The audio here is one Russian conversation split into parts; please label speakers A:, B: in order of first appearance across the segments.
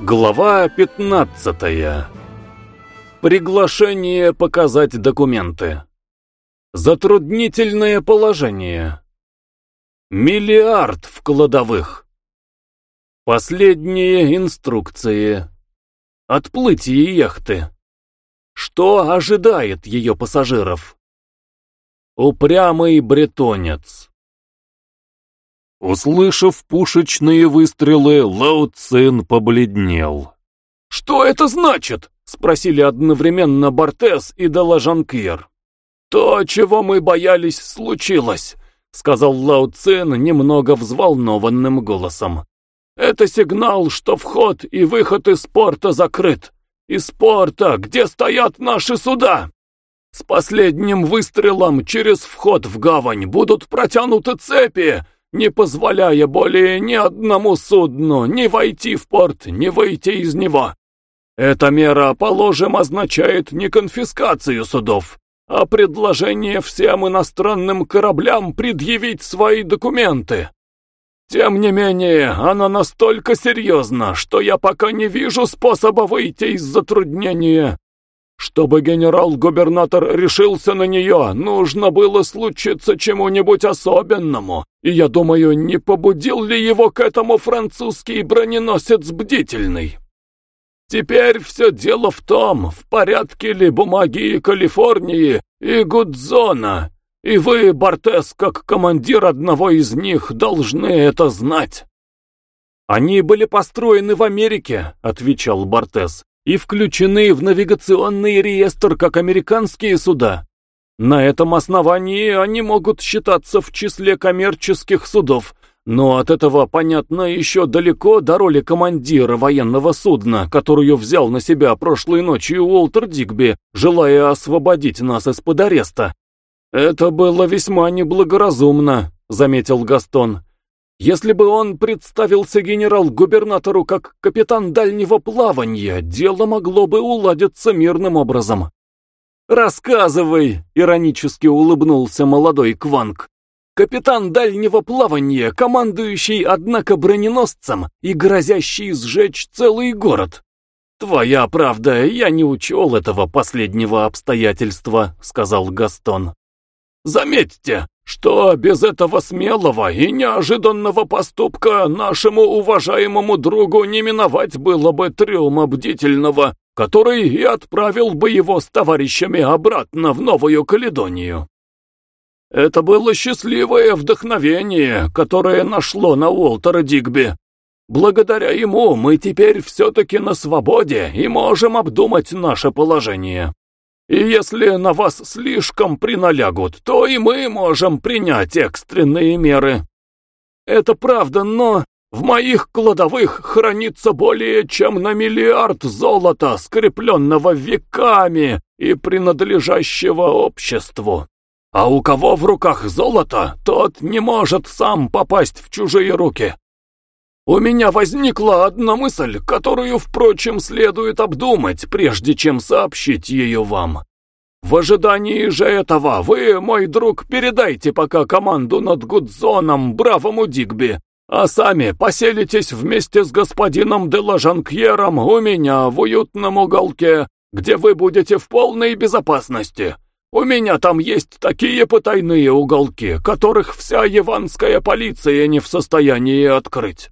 A: Глава 15. Приглашение показать документы. Затруднительное положение. Миллиард в кладовых. Последние инструкции. Отплытие яхты. Что ожидает ее пассажиров? Упрямый бретонец. Услышав пушечные выстрелы, Лао побледнел. «Что это значит?» — спросили одновременно Бортес и Далажанкир. «То, чего мы боялись, случилось», — сказал Лао немного взволнованным голосом. «Это сигнал, что вход и выход из порта закрыт. Из порта, где стоят наши суда. С последним выстрелом через вход в гавань будут протянуты цепи, не позволяя более ни одному судну ни войти в порт, ни выйти из него. Эта мера, положим, означает не конфискацию судов, а предложение всем иностранным кораблям предъявить свои документы. Тем не менее, она настолько серьезна, что я пока не вижу способа выйти из затруднения. Чтобы генерал-губернатор решился на нее, нужно было случиться чему-нибудь особенному, и я думаю, не побудил ли его к этому французский броненосец бдительный. Теперь все дело в том, в порядке ли бумаги Калифорнии и Гудзона, и вы, Бортес, как командир одного из них, должны это знать. «Они были построены в Америке», — отвечал Бортес и включены в навигационный реестр как американские суда. На этом основании они могут считаться в числе коммерческих судов, но от этого, понятно, еще далеко до роли командира военного судна, которую взял на себя прошлой ночью Уолтер Дигби, желая освободить нас из-под ареста. «Это было весьма неблагоразумно», — заметил Гастон. Если бы он представился генерал-губернатору как капитан дальнего плавания, дело могло бы уладиться мирным образом. «Рассказывай!» — иронически улыбнулся молодой Кванг. «Капитан дальнего плавания, командующий, однако, броненосцем и грозящий сжечь целый город». «Твоя правда, я не учел этого последнего обстоятельства», — сказал Гастон. «Заметьте, что без этого смелого и неожиданного поступка нашему уважаемому другу не миновать было бы трюма бдительного, который и отправил бы его с товарищами обратно в Новую Каледонию. Это было счастливое вдохновение, которое нашло на Уолтера Дигби. Благодаря ему мы теперь все-таки на свободе и можем обдумать наше положение. И если на вас слишком приналягут, то и мы можем принять экстренные меры. Это правда, но в моих кладовых хранится более чем на миллиард золота, скрепленного веками и принадлежащего обществу. А у кого в руках золото, тот не может сам попасть в чужие руки. У меня возникла одна мысль, которую, впрочем, следует обдумать, прежде чем сообщить ее вам. В ожидании же этого вы, мой друг, передайте пока команду над Гудзоном бравому Дигби, а сами поселитесь вместе с господином де Лажанкьером у меня в уютном уголке, где вы будете в полной безопасности. У меня там есть такие потайные уголки, которых вся яванская полиция не в состоянии открыть.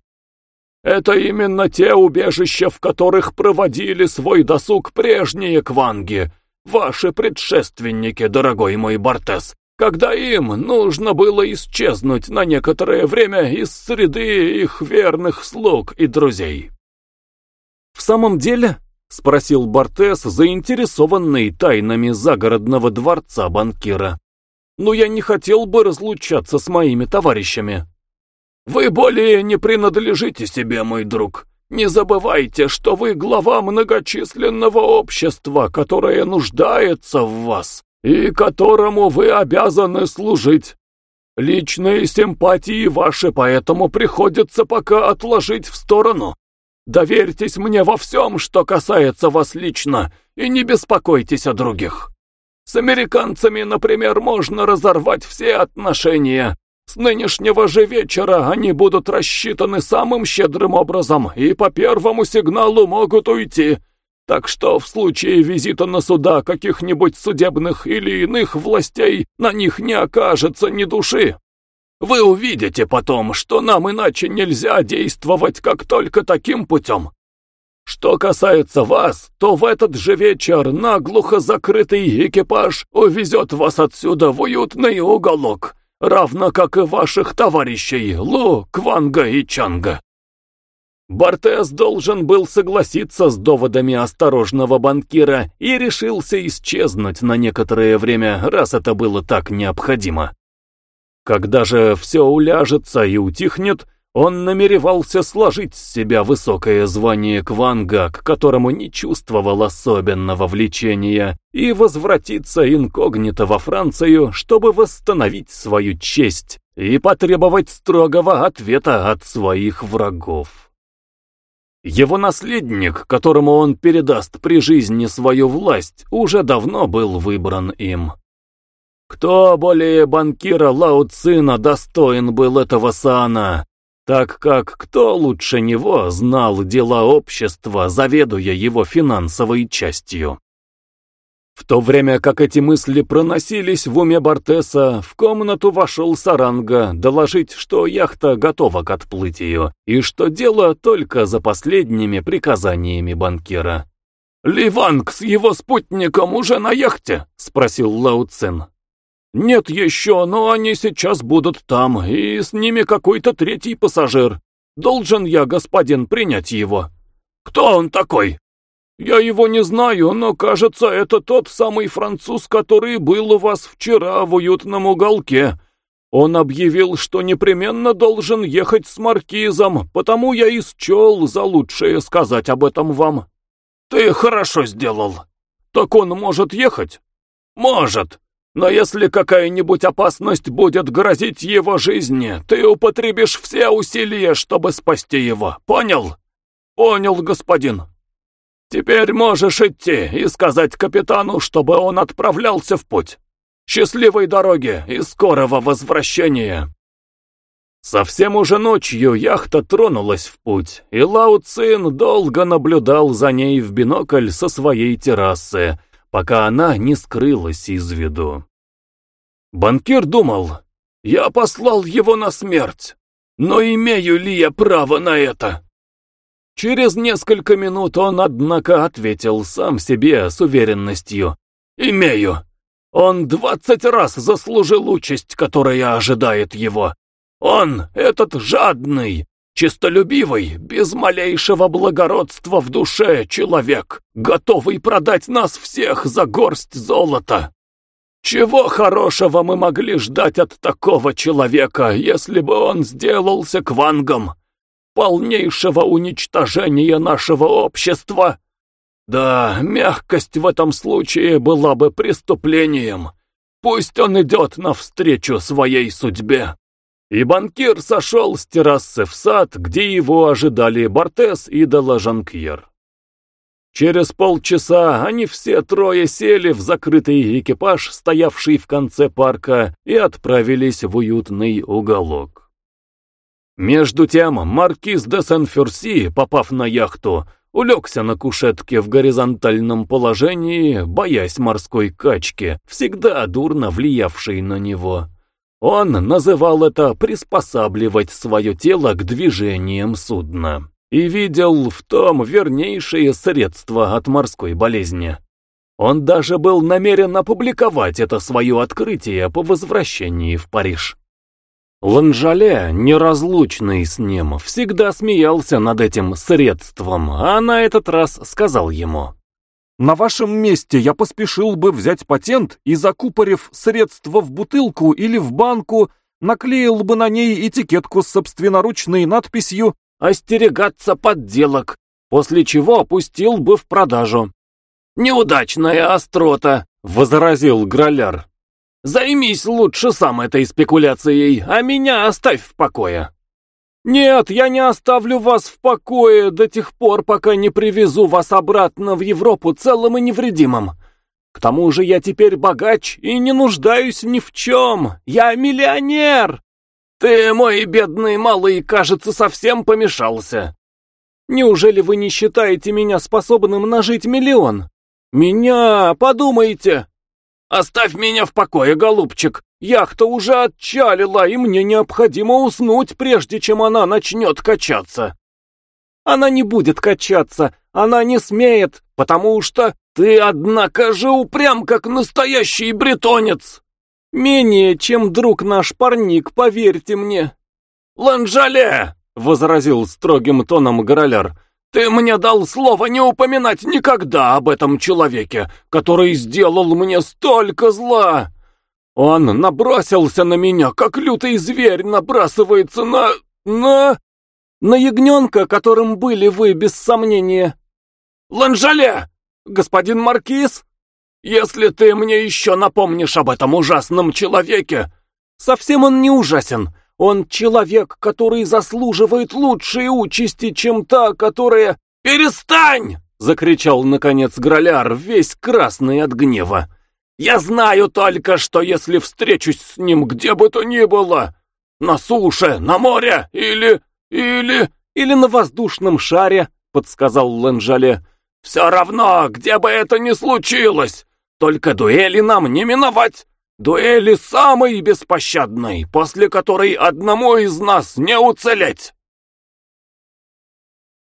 A: Это именно те убежища, в которых проводили свой досуг прежние кванги, ваши предшественники, дорогой мой Бортес, когда им нужно было исчезнуть на некоторое время из среды их верных слуг и друзей. «В самом деле?» — спросил Бортес, заинтересованный тайнами загородного дворца банкира. «Но я не хотел бы разлучаться с моими товарищами». «Вы более не принадлежите себе, мой друг. Не забывайте, что вы глава многочисленного общества, которое нуждается в вас и которому вы обязаны служить. Личные симпатии ваши поэтому приходится пока отложить в сторону. Доверьтесь мне во всем, что касается вас лично, и не беспокойтесь о других. С американцами, например, можно разорвать все отношения, С нынешнего же вечера они будут рассчитаны самым щедрым образом и по первому сигналу могут уйти. Так что в случае визита на суда каких-нибудь судебных или иных властей на них не окажется ни души. Вы увидите потом, что нам иначе нельзя действовать, как только таким путем. Что касается вас, то в этот же вечер наглухо закрытый экипаж увезет вас отсюда в уютный уголок, равно как и ваших товарищей Лу, Кванга и Чанга. Бортес должен был согласиться с доводами осторожного банкира и решился исчезнуть на некоторое время, раз это было так необходимо. Когда же все уляжется и утихнет, он намеревался сложить с себя высокое звание Кванга, к которому не чувствовал особенного влечения, и возвратиться инкогнито во Францию, чтобы восстановить свою честь и потребовать строгого ответа от своих врагов. Его наследник, которому он передаст при жизни свою власть, уже давно был выбран им. Кто более банкира Лао Цина достоин был этого сана, так как кто лучше него знал дела общества, заведуя его финансовой частью? В то время как эти мысли проносились в уме Бортеса, в комнату вошел Саранга доложить, что яхта готова к отплытию, и что дело только за последними приказаниями банкира. «Ливанг с его спутником уже на яхте?» — спросил Лао Цин. «Нет еще, но они сейчас будут там, и с ними какой-то третий пассажир. Должен я, господин, принять его». «Кто он такой?» «Я его не знаю, но, кажется, это тот самый француз, который был у вас вчера в уютном уголке. Он объявил, что непременно должен ехать с маркизом, потому я и счел за лучшее сказать об этом вам». «Ты хорошо сделал. Так он может ехать?» «Может. Но если какая-нибудь опасность будет грозить его жизни, ты употребишь все усилия, чтобы спасти его. Понял?» «Понял, господин». Теперь можешь идти и сказать капитану, чтобы он отправлялся в путь. Счастливой дороги и скорого возвращения. Совсем уже ночью яхта тронулась в путь, и Лао Цин долго наблюдал за ней в бинокль со своей террасы, пока она не скрылась из виду. Банкир думал, я послал его на смерть, но имею ли я право на это? Через несколько минут он, однако, ответил сам себе с уверенностью. «Имею. Он двадцать раз заслужил участь, которая ожидает его. Он, этот жадный, чистолюбивый, без малейшего благородства в душе человек, готовый продать нас всех за горсть золота. Чего хорошего мы могли ждать от такого человека, если бы он сделался квангом?» полнейшего уничтожения нашего общества. Да, мягкость в этом случае была бы преступлением. Пусть он идет навстречу своей судьбе. И банкир сошел с террасы в сад, где его ожидали Бортес и Далажанкьер. Через полчаса они все трое сели в закрытый экипаж, стоявший в конце парка, и отправились в уютный уголок. Между тем, маркиз де Сен-Ферси, попав на яхту, улегся на кушетке в горизонтальном положении, боясь морской качки, всегда дурно влиявшей на него. Он называл это приспосабливать свое тело к движениям судна и видел в том вернейшее средство от морской болезни. Он даже был намерен опубликовать это свое открытие по возвращении в Париж. Ланжале, неразлучный с ним, всегда смеялся над этим средством, а на этот раз сказал ему. «На вашем месте я поспешил бы взять патент и, закупорив средство в бутылку или в банку, наклеил бы на ней этикетку с собственноручной надписью «Остерегаться подделок», после чего опустил бы в продажу. «Неудачная острота», — возразил Граляр. Займись лучше сам этой спекуляцией, а меня оставь в покое. Нет, я не оставлю вас в покое до тех пор, пока не привезу вас обратно в Европу целым и невредимым. К тому же я теперь богач и не нуждаюсь ни в чем. Я миллионер. Ты, мой бедный малый, кажется, совсем помешался. Неужели вы не считаете меня способным нажить миллион? Меня, подумайте. Оставь меня в покое, голубчик. Яхта уже отчалила, и мне необходимо уснуть, прежде чем она начнет качаться. Она не будет качаться, она не смеет, потому что ты, однако же, упрям, как настоящий бретонец. Менее, чем друг наш парник, поверьте мне. «Ланжале!» — возразил строгим тоном Гороляр. «Ты мне дал слово не упоминать никогда об этом человеке, который сделал мне столько зла. Он набросился на меня, как лютый зверь набрасывается на... на... на ягненка, которым были вы, без сомнения. Ланжале! Господин Маркиз, если ты мне еще напомнишь об этом ужасном человеке... Совсем он не ужасен. Он человек, который заслуживает лучшей участи, чем та, которая... «Перестань!» — закричал, наконец, Граляр, весь красный от гнева. «Я знаю только, что если встречусь с ним где бы то ни было, на суше, на море или... или... или на воздушном шаре», — подсказал Ланжале. «Все равно, где бы это ни случилось, только дуэли нам не миновать. Дуэли самой беспощадной, после которой одному из нас не уцелеть.